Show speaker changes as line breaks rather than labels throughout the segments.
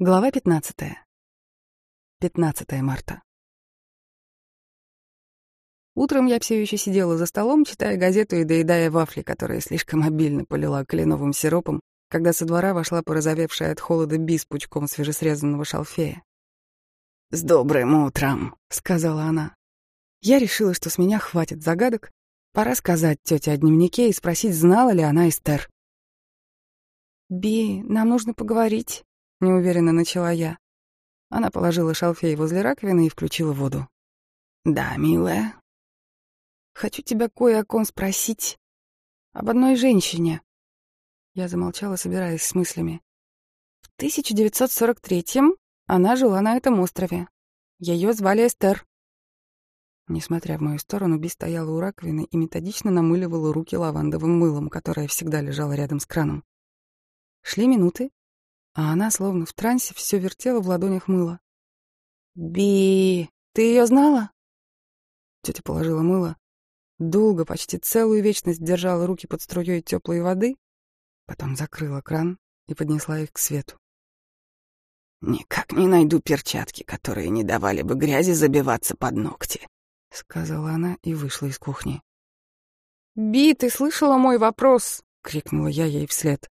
Глава 15. 15 марта. Утром я все еще сидела за столом, читая газету и доедая вафли, которые слишком обильно полила кленовым сиропом, когда со двора вошла порозовевшая от холода Би с пучком свежесрезанного шалфея. «С добрым утром», — сказала она. Я решила, что с меня хватит загадок. Пора сказать тете о дневнике и спросить, знала ли она Эстер. «Би, нам нужно поговорить», — неуверенно начала я. Она положила шалфей возле раковины и включила воду. «Да, милая». «Хочу тебя кое о ком спросить. Об одной женщине». Я замолчала, собираясь с мыслями. В 1943-м она жила на этом острове. Ее звали Эстер. Несмотря в мою сторону, Би стояла у раковины и методично намыливала руки лавандовым мылом, которое всегда лежало рядом с краном. Шли минуты, а она, словно в трансе, все вертела в ладонях мыло. «Би, ты ее знала?» Тетя положила мыло, долго, почти целую вечность держала руки под струей теплой воды, потом закрыла кран и поднесла их к свету. «Никак не найду перчатки, которые не давали бы грязи забиваться под ногти», — сказала она и вышла из кухни. «Би, ты слышала мой вопрос?» — крикнула я ей вслед.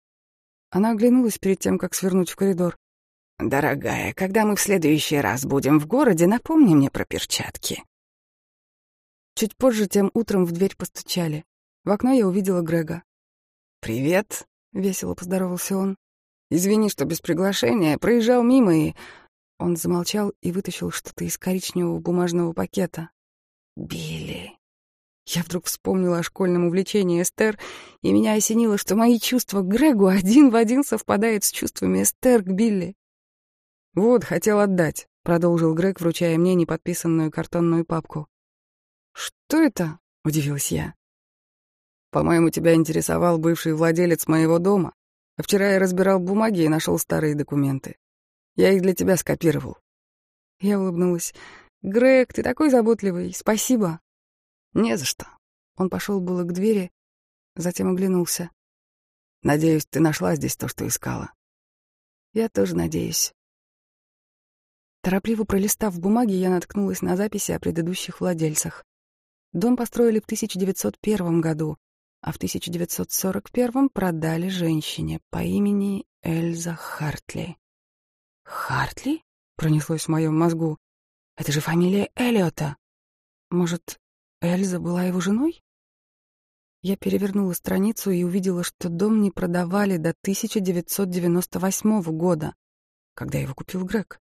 Она оглянулась перед тем, как свернуть в коридор. «Дорогая, когда мы в следующий раз будем в городе, напомни мне про перчатки». Чуть позже, тем утром в дверь постучали. В окно я увидела Грега. «Привет», — весело поздоровался он. «Извини, что без приглашения, проезжал мимо и...» Он замолчал и вытащил что-то из коричневого бумажного пакета. «Билли», я вдруг вспомнила о школьном увлечении Эстер, и меня осенило, что мои чувства к Грегу один в один совпадают с чувствами Эстер к Билли. «Вот, хотел отдать», — продолжил Грег, вручая мне неподписанную картонную папку. «Что это?» — удивилась я. «По-моему, тебя интересовал бывший владелец моего дома. А вчера я разбирал бумаги и нашел старые документы. Я их для тебя скопировал». Я улыбнулась. «Грег, ты такой заботливый. Спасибо». «Не за что». Он пошел было к двери, затем оглянулся. «Надеюсь, ты нашла здесь то, что искала». «Я тоже надеюсь». Торопливо пролистав бумаги, я наткнулась на записи о предыдущих владельцах. Дом построили в 1901 году, а в 1941 продали женщине по имени Эльза Хартли. «Хартли?» — пронеслось в моем мозгу. «Это же фамилия Эллиота. Может, Эльза была его женой? Я перевернула страницу и увидела, что дом не продавали до 1998 года, когда его купил Грег.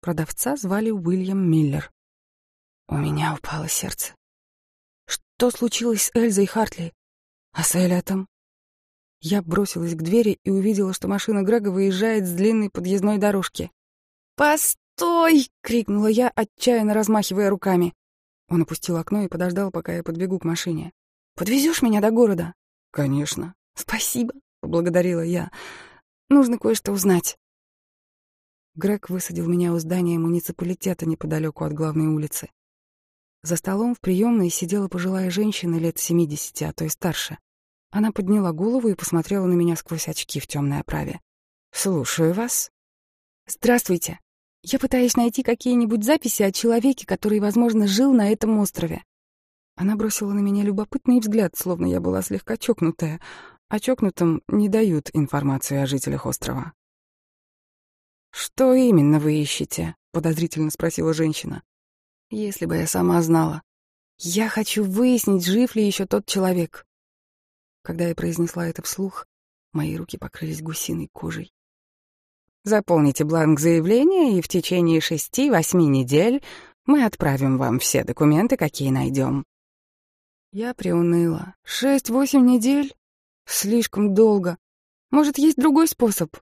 Продавца звали Уильям Миллер. У меня упало сердце. Что случилось с Эльзой Хартли? А с Эллиотом? Я бросилась к двери и увидела, что машина Грега выезжает с длинной подъездной дорожки. «Постой!» — крикнула я, отчаянно размахивая руками. Он опустил окно и подождал, пока я подбегу к машине. «Подвезешь меня до города?» «Конечно». «Спасибо», — поблагодарила я. «Нужно кое-что узнать». Грег высадил меня у здания муниципалитета неподалеку от главной улицы. За столом в приемной сидела пожилая женщина лет семидесяти, а то и старше. Она подняла голову и посмотрела на меня сквозь очки в темной оправе. «Слушаю вас». «Здравствуйте. Я пытаюсь найти какие-нибудь записи о человеке, который, возможно, жил на этом острове. Она бросила на меня любопытный взгляд, словно я была слегка чокнутая, а чокнутым не дают информацию о жителях острова. «Что именно вы ищете?» — подозрительно спросила женщина. «Если бы я сама знала. Я хочу выяснить, жив ли еще тот человек». Когда я произнесла это вслух, мои руки покрылись гусиной кожей. Заполните бланк заявления, и в течение шести-восьми недель мы отправим вам все документы, какие найдем. Я приуныла. Шесть-восемь недель? Слишком долго. Может, есть другой способ?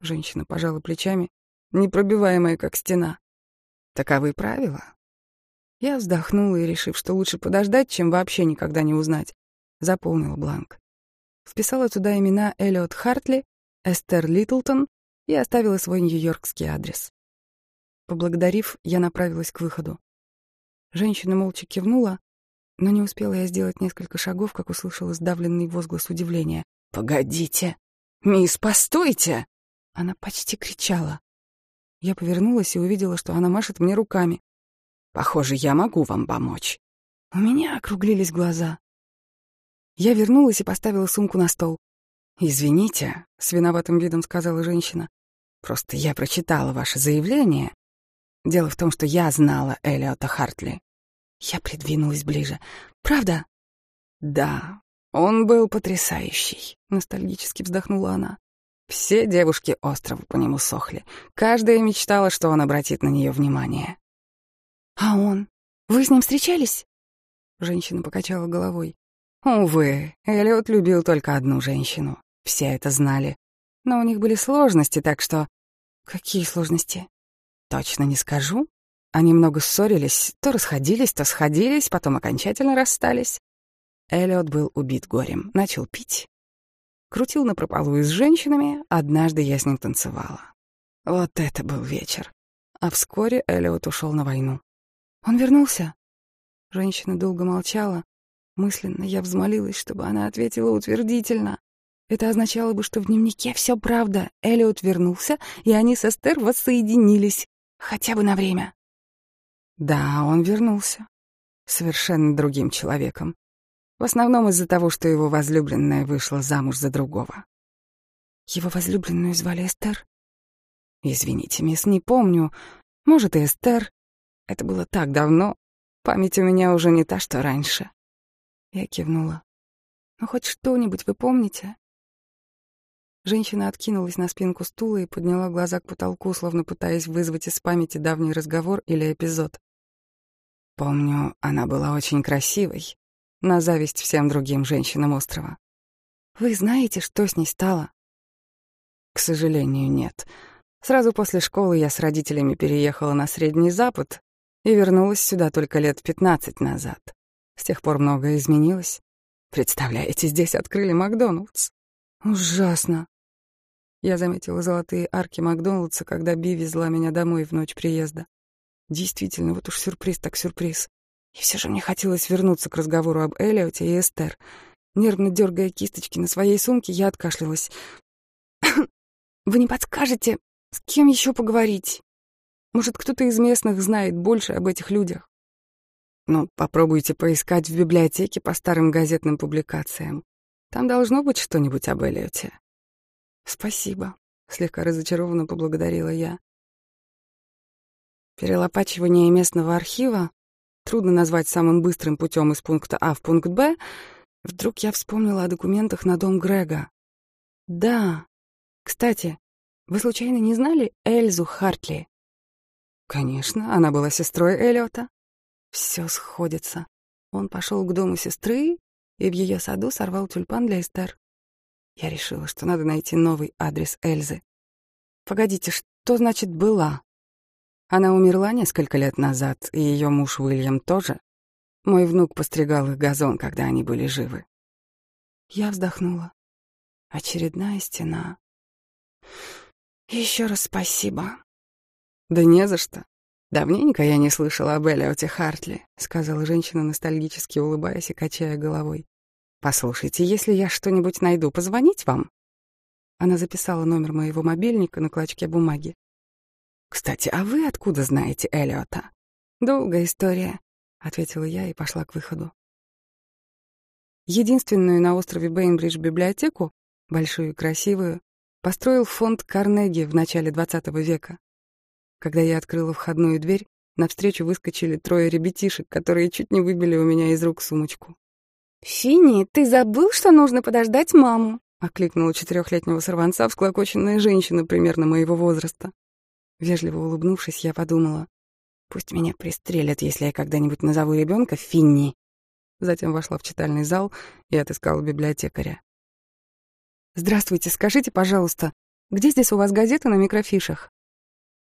Женщина пожала плечами, непробиваемая, как стена. Таковы правила. Я вздохнула и, решив, что лучше подождать, чем вообще никогда не узнать, заполнила бланк. Вписала туда имена Эллиот Хартли, Эстер Литлтон и оставила свой нью-йоркский адрес. Поблагодарив, я направилась к выходу. Женщина молча кивнула, но не успела я сделать несколько шагов, как услышала сдавленный возглас удивления. «Погодите! Мисс, постойте!» Она почти кричала. Я повернулась и увидела, что она машет мне руками.
«Похоже, я могу вам помочь».
У меня округлились глаза. Я вернулась и поставила сумку на стол.
«Извините», — с виноватым видом сказала женщина. «Просто я прочитала ваше заявление. Дело в том, что я знала Элиота Хартли».
Я придвинулась ближе. «Правда?»
«Да, он был потрясающий», — ностальгически вздохнула она. Все девушки острова по нему сохли. Каждая мечтала, что он обратит на нее внимание.
«А он? Вы с ним встречались?» Женщина покачала головой.
Увы, Элliot любил только одну женщину. Все это знали. Но у них были сложности, так что...
Какие сложности?
Точно не скажу. Они много ссорились, то расходились, то сходились, потом окончательно расстались. Эллиот был убит горем, начал пить. Крутил на прополу и с женщинами, однажды я с ним танцевала. Вот это был вечер. А вскоре Эллиот ушел на войну.
Он вернулся? Женщина долго молчала. Мысленно я взмолилась, чтобы она ответила утвердительно. Это означало бы, что в дневнике все правда. Эллиот вернулся, и они с Эстер воссоединились. Хотя бы на время.
Да, он вернулся. Совершенно другим человеком. В основном из-за того, что его возлюбленная вышла замуж за другого.
Его возлюбленную звали Эстер?
Извините, мисс, не помню. Может, и Эстер. Это было так давно. Память у меня уже не та, что раньше.
Я кивнула. Ну, хоть что-нибудь вы помните? Женщина откинулась на спинку стула и подняла глаза к потолку, словно пытаясь вызвать из памяти давний разговор или эпизод.
Помню, она была очень красивой, на зависть всем другим женщинам острова.
Вы знаете, что с ней стало?
К сожалению, нет. Сразу после школы я с родителями переехала на Средний Запад и вернулась сюда только лет пятнадцать назад. С тех пор многое изменилось. Представляете, здесь открыли Макдоналдс.
Ужасно. Я заметила золотые арки Макдоналдса, когда Би везла меня домой в ночь приезда. Действительно, вот уж сюрприз так сюрприз. И все же мне хотелось вернуться к разговору об Элиоте и Эстер. Нервно дергая кисточки на своей сумке, я откашлялась. «Вы не подскажете, с кем еще поговорить? Может, кто-то из местных знает больше об этих людях?»
«Ну, попробуйте поискать в библиотеке по старым газетным публикациям. Там должно быть что-нибудь об Элиоте».
«Спасибо», — слегка разочарованно поблагодарила я.
Перелопачивание местного архива трудно назвать самым быстрым путем из пункта А в пункт Б, вдруг я вспомнила о документах на дом Грега.
Да. Кстати, вы случайно не знали Эльзу Хартли?
Конечно, она была сестрой Эллиота.
Все сходится. Он пошел к дому сестры и в ее саду сорвал тюльпан для Эстер. Я решила, что надо найти новый адрес Эльзы.
Погодите, что значит «была»? Она умерла несколько лет назад, и ее муж Уильям тоже. Мой внук постригал их газон, когда они были живы.
Я вздохнула. Очередная стена. Еще раз спасибо.
Да не за что. Давненько я не слышала об Эллиоте Хартли, сказала женщина, ностальгически улыбаясь и качая головой. Послушайте, если я что-нибудь найду, позвонить вам? Она записала номер моего мобильника на клочке бумаги. «Кстати, а вы откуда знаете Эллиота?»
«Долгая история», — ответила я и пошла к выходу.
Единственную на острове Бейнбридж библиотеку, большую и красивую, построил фонд Карнеги в начале XX века. Когда я открыла входную дверь, навстречу выскочили трое ребятишек, которые чуть не выбили у меня из рук сумочку.
«Финни, ты забыл, что нужно подождать маму?»
— окликнула четырехлетнего сорванца всклокоченная женщина примерно моего возраста. Вежливо улыбнувшись, я подумала, пусть меня пристрелят, если я когда-нибудь назову ребенка Финни. Затем вошла в читальный зал и отыскала библиотекаря.
«Здравствуйте, скажите, пожалуйста, где здесь у вас газеты на микрофишах?»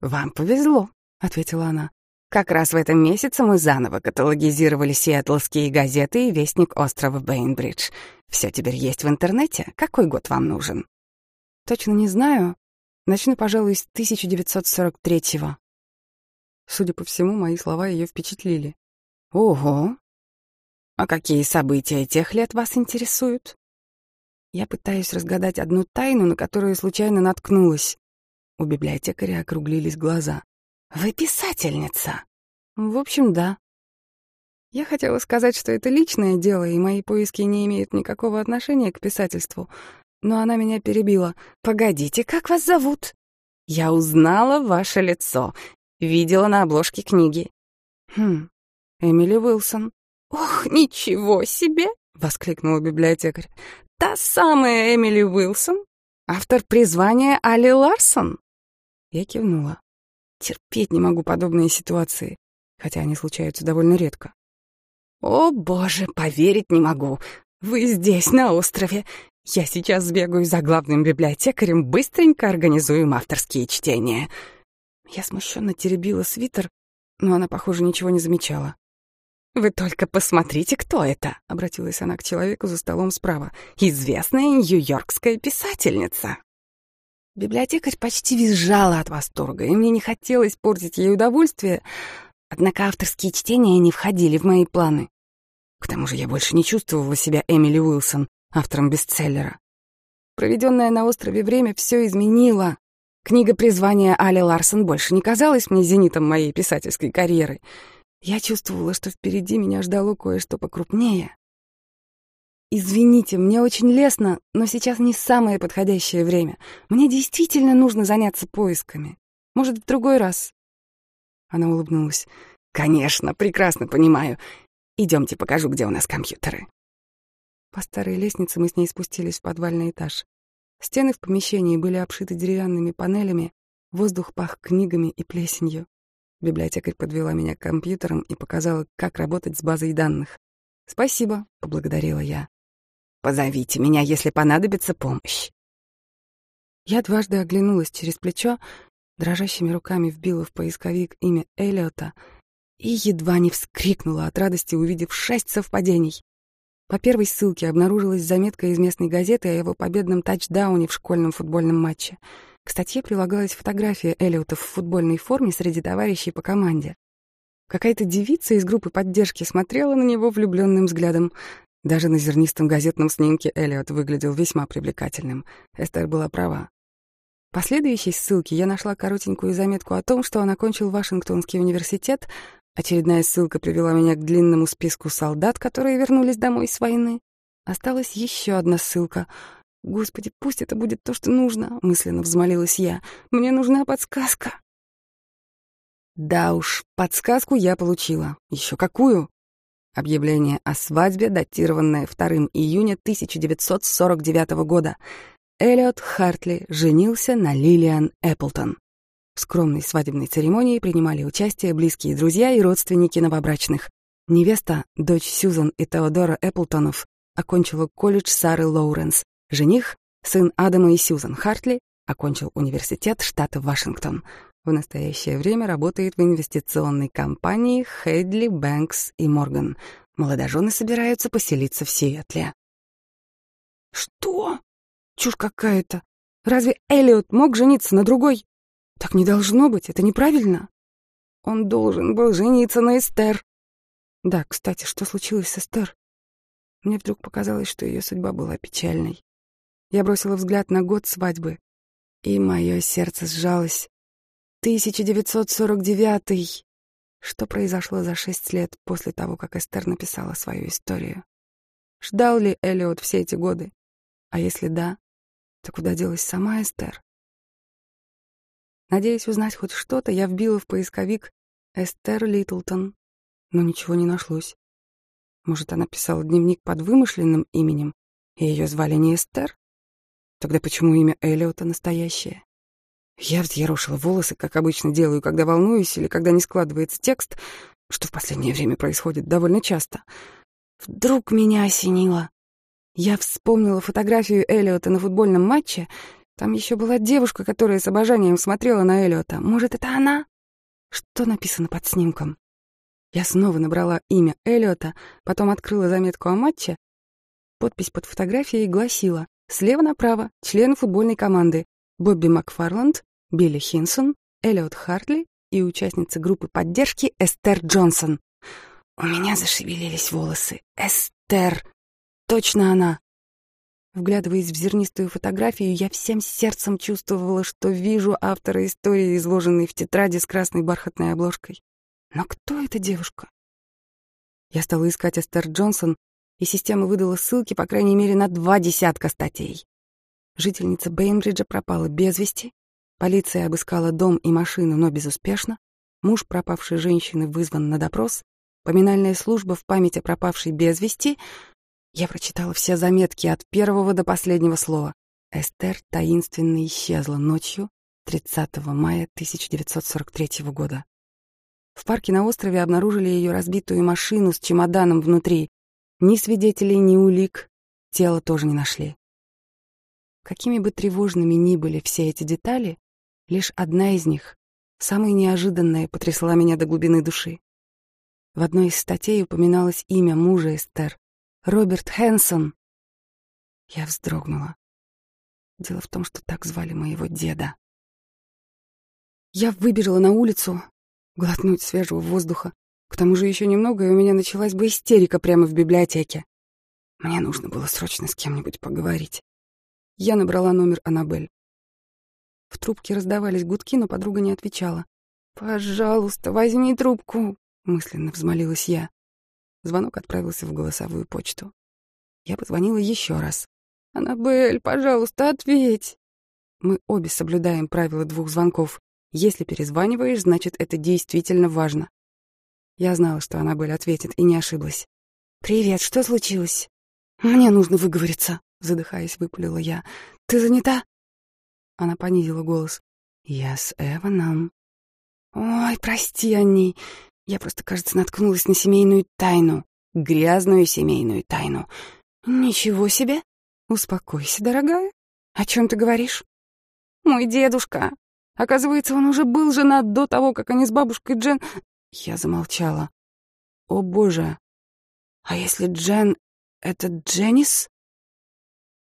«Вам повезло», — ответила она. «Как раз в этом месяце мы заново каталогизировали сиэтлские газеты и Вестник острова Бейнбридж. Все теперь есть в интернете. Какой год вам нужен?»
«Точно не знаю. Начну, пожалуй, с 1943-го. Судя по всему, мои слова ее впечатлили.
Ого! А какие события тех лет вас интересуют?
Я пытаюсь разгадать одну тайну, на которую случайно наткнулась. У библиотекаря округлились глаза.
«Вы писательница?»
«В общем, да». Я хотела сказать, что это личное дело, и мои поиски не имеют никакого отношения к писательству, но она меня перебила.
«Погодите, как вас зовут?» «Я узнала ваше лицо. Видела на обложке книги».
«Хм, Эмили Уилсон».
«Ох, ничего себе!» — воскликнула библиотекарь. «Та самая Эмили Уилсон? Автор призвания Али Ларсон?»
Я кивнула. Терпеть не могу подобные ситуации, хотя они случаются довольно редко.
«О, боже, поверить не могу! Вы здесь, на острове! Я сейчас сбегаю за главным библиотекарем, быстренько организуем авторские чтения!»
Я смущенно теребила свитер, но она, похоже, ничего не замечала.
«Вы только посмотрите, кто это!» — обратилась она к человеку за столом справа. «Известная нью-йоркская писательница!»
Библиотекарь почти визжала от восторга, и мне не хотелось портить ей удовольствие, однако авторские чтения не входили в мои планы. К тому же я больше не чувствовала себя Эмили Уилсон, автором бестселлера. Проведенное на острове время все изменило. Книга призвания Али Ларсон больше не казалась мне зенитом моей писательской карьеры — я чувствовала, что впереди меня ждало кое-что покрупнее. «Извините, мне очень лестно, но сейчас не самое подходящее время. Мне действительно нужно заняться поисками. Может, в другой раз?» Она улыбнулась.
«Конечно, прекрасно понимаю. Идемте, покажу, где у нас компьютеры».
По старой лестнице мы с ней спустились в подвальный этаж. Стены в помещении были обшиты деревянными панелями, воздух пах книгами и плесенью. Библиотекарь подвела меня к компьютерам и показала, как работать с базой данных. «Спасибо», — поблагодарила я.
«Позовите меня, если понадобится помощь».
Я дважды оглянулась через плечо, дрожащими руками вбила в поисковик имя Эллиота и едва не вскрикнула от радости, увидев шесть совпадений. По первой ссылке обнаружилась заметка из местной газеты о его победном тачдауне в школьном футбольном матче — к статье прилагалась фотография Эллиота в футбольной форме среди товарищей по команде. Какая-то девица из группы поддержки смотрела на него влюбленным взглядом. Даже на зернистом газетном снимке Эллиот выглядел весьма привлекательным. Эстер была права. В последующей ссылке я нашла коротенькую заметку о том, что он окончил Вашингтонский университет. Очередная ссылка привела меня к длинному списку солдат, которые вернулись домой с войны. Осталась еще одна ссылка — «Господи, пусть это будет то, что нужно», — мысленно взмолилась я. «Мне нужна подсказка». Да уж, подсказку я получила. Еще какую? Объявление о свадьбе, датированное 2 июня 1949 года. Эллиот Хартли женился на Лилиан Эпплтон. В скромной свадебной церемонии принимали участие близкие друзья и родственники новобрачных. Невеста, дочь Сьюзан и Теодора Эпплтонов, окончила колледж Сары Лоуренс, Жених, сын Адама и Сьюзан Хартли, окончил университет штата Вашингтон. В настоящее время работает в инвестиционной компании Хейдли, Бэнкс и Морган. Молодожены собираются поселиться в Сиэтле. Что? Чушь какая-то. Разве Эллиот мог жениться на другой? Так не должно быть, это неправильно. Он должен был жениться на Эстер. Да, кстати, что случилось с Эстер? Мне вдруг показалось, что ее судьба была печальной. Я бросила взгляд на год свадьбы, и мое сердце сжалось. 1949 Что произошло за шесть лет после того, как Эстер написала свою историю? Ждал ли Эллиот все эти годы? А если да, то куда делась сама Эстер? Надеясь узнать хоть что-то, я вбила в поисковик «Эстер Литлтон», но ничего не нашлось. Может, она писала дневник под вымышленным именем, и ее звали не Эстер? Тогда почему имя Эллиота настоящее? Я взъерошила волосы, как обычно делаю, когда волнуюсь или когда не складывается текст, что в последнее время происходит довольно часто. Вдруг меня осенило. Я вспомнила фотографию Эллиота на футбольном матче. Там еще была девушка, которая с обожанием смотрела на Эллиота. Может, это она? Что написано под снимком? Я снова набрала имя Эллиота, потом открыла заметку о матче. Подпись под фотографией гласила Слева направо члены футбольной команды Бобби Макфарланд, Билли Хинсон, Эллиот Хартли и участница группы поддержки Эстер Джонсон. У меня зашевелились волосы. Эстер! Точно она! Вглядываясь в зернистую фотографию, я всем сердцем чувствовала, что вижу автора истории, изложенной в тетради с красной бархатной обложкой. Но кто эта девушка? Я стала искать Эстер Джонсон, и система выдала ссылки, по крайней мере, на два десятка статей. Жительница Бейнбриджа пропала без вести, полиция обыскала дом и машину, но безуспешно, муж пропавшей женщины вызван на допрос, поминальная служба в память о пропавшей без вести, я прочитала все заметки от первого до последнего слова. Эстер таинственно исчезла ночью 30 мая 1943 года. В парке на острове обнаружили ее разбитую машину с чемоданом внутри. Ни свидетелей, ни улик. Тело тоже не нашли. Какими бы тревожными ни были все эти детали, лишь одна из них, самая неожиданная, потрясла меня до глубины души. В одной из статей упоминалось имя мужа Эстер Роберт Хэнсон. Я вздрогнула. Дело в том, что так звали моего деда. Я выбежала на улицу, глотнуть свежего воздуха. К тому же еще немного, и у меня началась бы истерика прямо в библиотеке. Мне нужно было срочно с кем-нибудь поговорить. Я набрала номер Аннабель. В трубке раздавались гудки, но подруга не отвечала. «Пожалуйста, возьми трубку», — мысленно взмолилась я. Звонок отправился в голосовую почту. Я позвонила еще раз. «Аннабель, пожалуйста, ответь!» Мы обе соблюдаем правила двух звонков. Если перезваниваешь, значит, это действительно важно. Я знала, что Аннабель ответит, и не ошиблась. «Привет, что случилось?» «Мне нужно выговориться», — задыхаясь, выпалила я. «Ты занята?» Она понизила голос. «Я с Эваном». «Ой, прости, Анни. Я просто, кажется, наткнулась на семейную тайну. Грязную семейную тайну. Ничего себе. Успокойся, дорогая. О чем ты говоришь? Мой дедушка. Оказывается, он уже был женат до того, как они с бабушкой Джен... Я замолчала. О, боже. А если Джен — это Дженнис?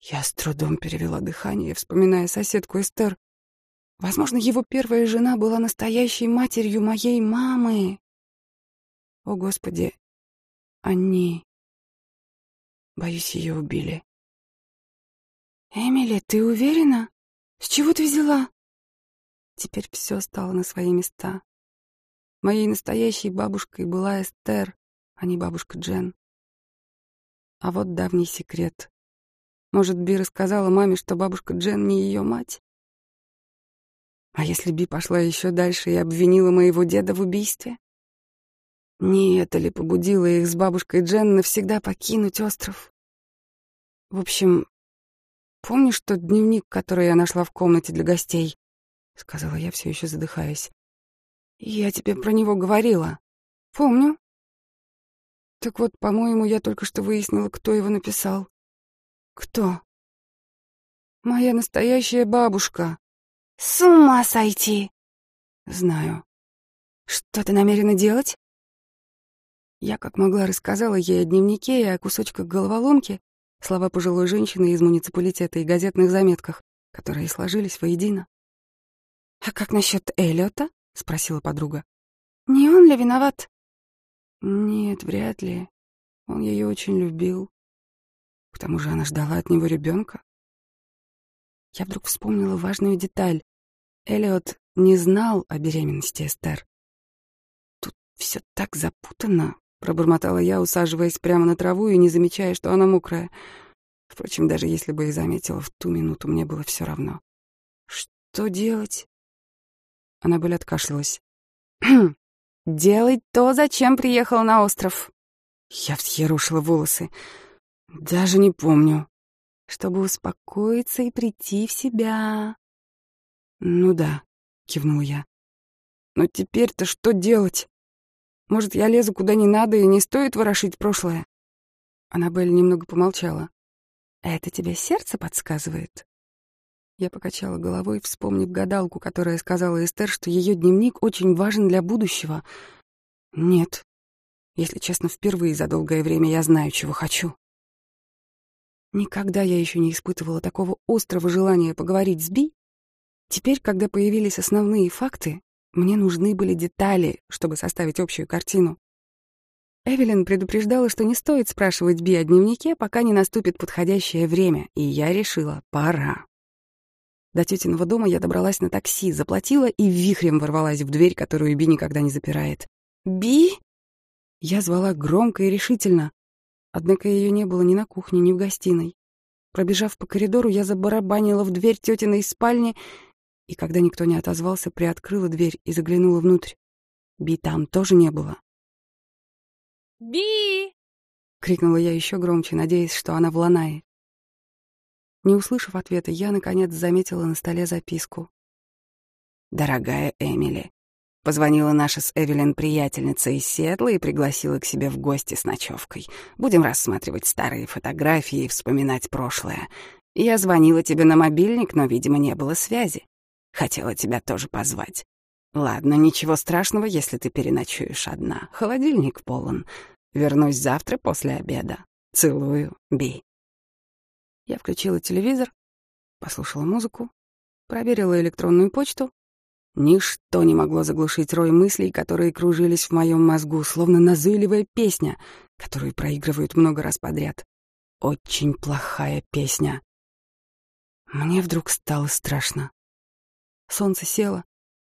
Я с трудом перевела дыхание, вспоминая соседку Эстер. Возможно, его первая жена была настоящей матерью моей мамы. О, Господи, они... Боюсь, ее убили. Эмили, ты уверена? С чего ты взяла? Теперь все стало на свои места. Моей настоящей бабушкой была Эстер, а не бабушка Джен. А вот давний секрет. Может, Би рассказала маме, что бабушка Джен не ее мать? А если Би пошла еще дальше и обвинила моего деда в убийстве? Не это ли побудило их с бабушкой Джен навсегда покинуть остров? В общем, помнишь тот дневник, который я нашла в комнате для гостей? Сказала я, все еще задыхаясь. Я тебе про него говорила. Помню. Так вот, по-моему, я только что выяснила, кто его написал. Кто? Моя настоящая бабушка. С ума сойти! Знаю. Что ты намерена делать? Я как могла рассказала ей о дневнике и о кусочках головоломки, слова пожилой женщины из муниципалитета и газетных заметках, которые сложились воедино. «А как насчет Эллиота?» — спросила подруга. «Не он ли виноват?» «Нет, вряд ли. Он ее очень любил. К тому же она ждала от него ребенка. Я вдруг вспомнила важную деталь. Эллиот не знал о беременности Эстер. Тут все так запутано, Пробормотала я, усаживаясь прямо на траву и не замечая, что она мокрая. Впрочем, даже если бы и заметила, в ту минуту мне было все равно. «Что делать?» Она Аннабель откашлялась. «Делать то, зачем приехал на остров». Я взъерушила волосы. «Даже не помню». «Чтобы успокоиться и прийти в себя». «Ну да», — кивнул я. «Но теперь-то что делать?» Может, я лезу куда не надо и не стоит ворошить прошлое?» Аннабель немного помолчала. «Это тебе сердце подсказывает?» Я покачала головой, вспомнив гадалку, которая сказала Эстер, что ее дневник очень важен для будущего. «Нет. Если честно, впервые за долгое время я знаю, чего хочу». Никогда я еще не испытывала такого острого желания поговорить с Би. Теперь, когда появились основные факты, мне нужны были детали, чтобы составить общую картину. Эвелин предупреждала, что не стоит спрашивать Би о дневнике, пока не наступит подходящее время, и я решила — пора. До тетиного дома я добралась на такси, заплатила и вихрем ворвалась в дверь, которую Би никогда не запирает. «Би?» Я звала громко и решительно. Однако ее не было ни на кухне, ни в гостиной. Пробежав по коридору, я забарабанила в дверь тетиной спальни, и когда никто не отозвался, приоткрыла дверь и заглянула внутрь. Би там тоже не было.
«Би!»
— крикнула я еще громче, надеясь, что она в Ланае. Не услышав ответа, я, наконец, заметила на столе записку.
«Дорогая Эмили, позвонила наша с Эвелин приятельница из Сиэтла и пригласила к себе в гости с ночевкой. Будем рассматривать старые фотографии и вспоминать прошлое. Я звонила тебе на мобильник, но, видимо, не было связи. Хотела тебя тоже позвать. Ладно, ничего страшного, если ты переночуешь одна. Холодильник полон. Вернусь завтра после обеда. Целую, Би.
Я включила телевизор, послушала музыку, проверила электронную почту. Ничто не могло заглушить рой мыслей, которые кружились в моем мозгу, словно назойливая песня, которую проигрывают много раз подряд. Очень плохая песня. Мне вдруг стало страшно. Солнце село,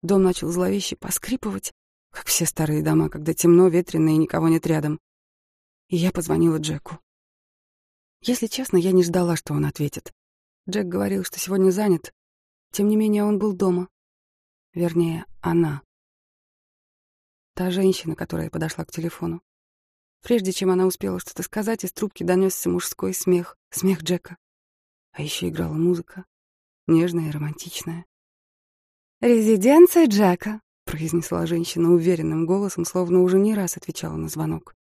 дом начал зловеще поскрипывать, как все старые дома, когда темно, ветрено и никого нет рядом. И я позвонила Джеку. Если честно, я не ждала, что он ответит. Джек говорил, что сегодня занят. Тем не менее, он был дома. Вернее, она. Та женщина, которая подошла к телефону. Прежде чем она успела что-то сказать, из трубки донесся мужской смех, смех Джека. А еще играла музыка, нежная и романтичная. «Резиденция Джека», — произнесла женщина уверенным голосом, словно уже не раз отвечала на звонок.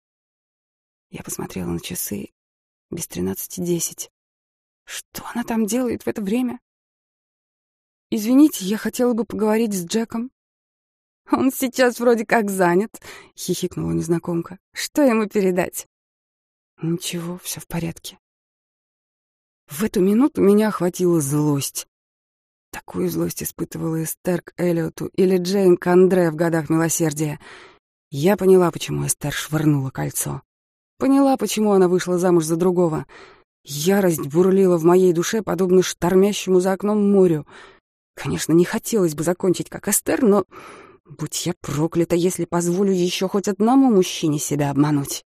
Я посмотрела на часы без тринадцати десять. Что она там делает в это время? «Извините, я хотела бы поговорить с Джеком». «Он сейчас вроде как занят», — хихикнула незнакомка. «Что ему передать?» «Ничего, все в порядке». В эту минуту меня охватила злость. Такую злость испытывала Эстер к Эллиоту или Джейн к Андре в годах милосердия. Я поняла, почему Эстер швырнула кольцо. Поняла, почему она вышла замуж за другого. Ярость бурлила в моей душе, подобно штормящему за окном морю. Конечно, не хотелось бы закончить как Эстер, но... Будь я проклята, если позволю еще хоть одному мужчине себя обмануть.